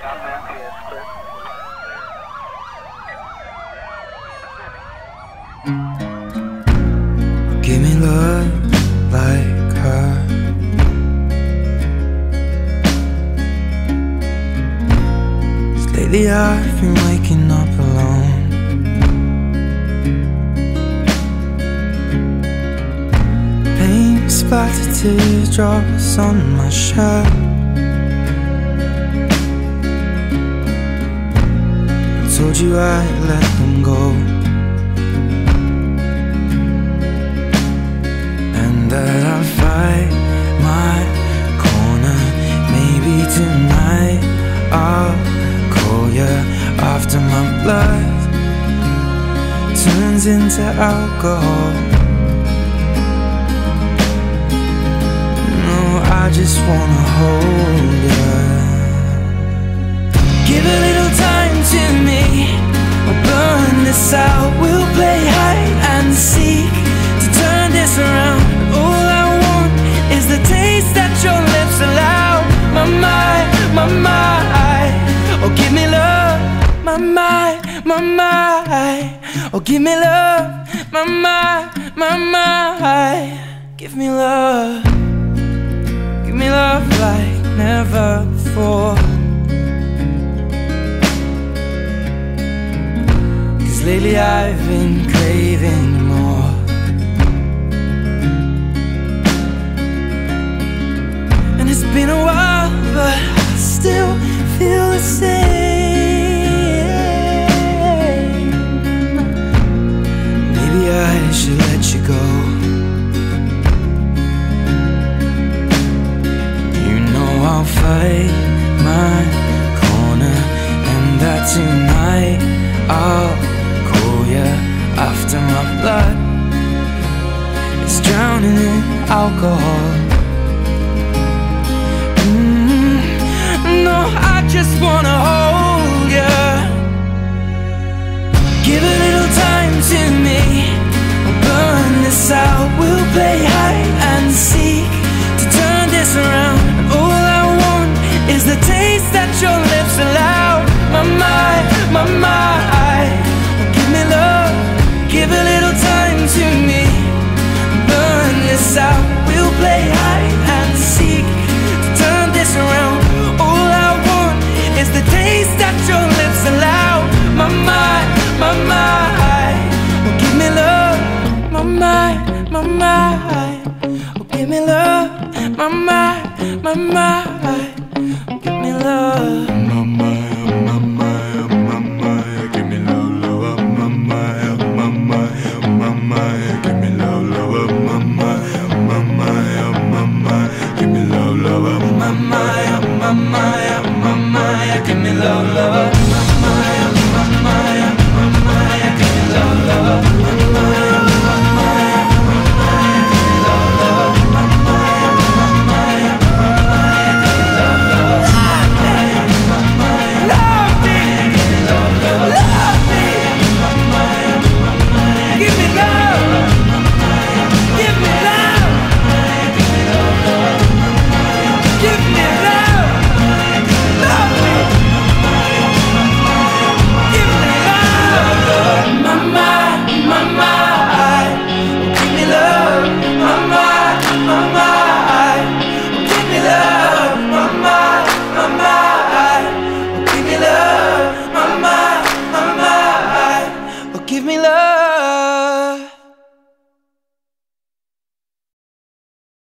Give me love like her. Lately I've been waking up alone. Pain splattered teardrops on my shirt. I I'd let them go. And that I'll fight my corner. Maybe tonight I'll call you after my blood turns into alcohol. No, I just wanna hold this out. We'll play hide and seek to turn this around. All I want is the taste that your lips allow. My mind, my mind. Oh, give me love. My mind, my mind. Oh, give me love. My mind, my mind. Give me love. Give me love like never before. Cause lately I've been craving more. And it's been a while, but I still feel the same. Maybe I should let you go. You know I'll fight my corner, and that tonight I'll you after my blood is drowning in alcohol. Mm, no, I just wanna hold you. Give a little time to me. We'll burn this out. We'll play hide and seek to turn this around. All I want is the taste that your lips allow. My mind, play hide and seek to turn this around. All I want is the taste that your lips allow. My mind, my mind. Oh, give me love. My mind, my mind. Oh, give me love. My mind, my mind. Oh, give me love.